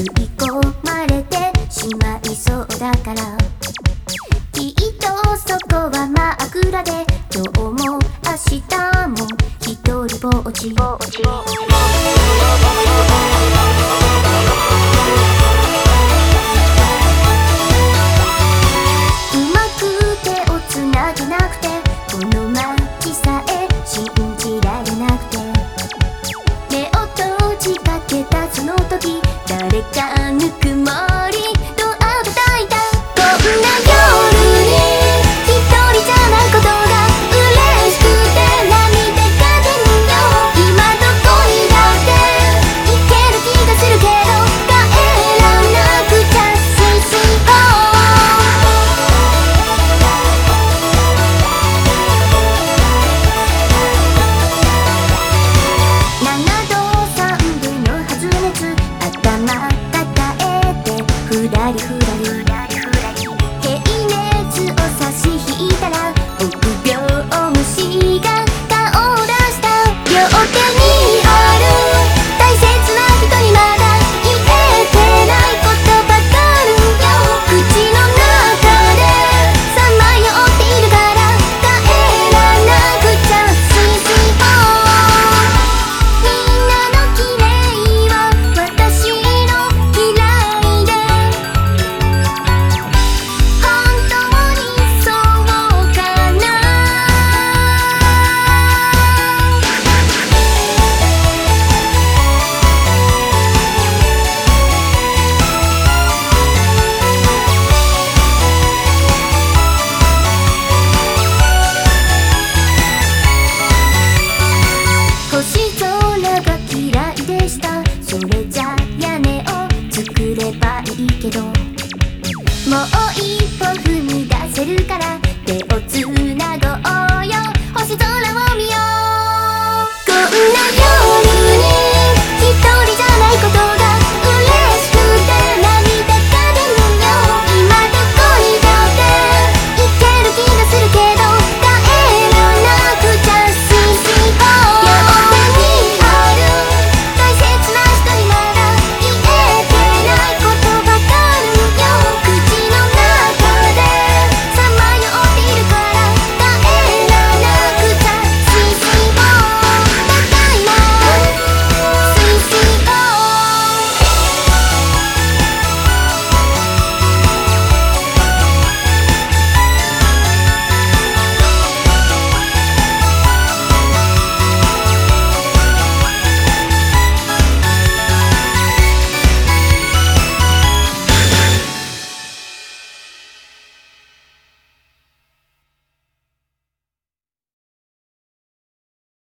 吸い込まれてしまいそうだから。きっとそこは真で。今日も明日も一人ぼっちぼっち。けど。もう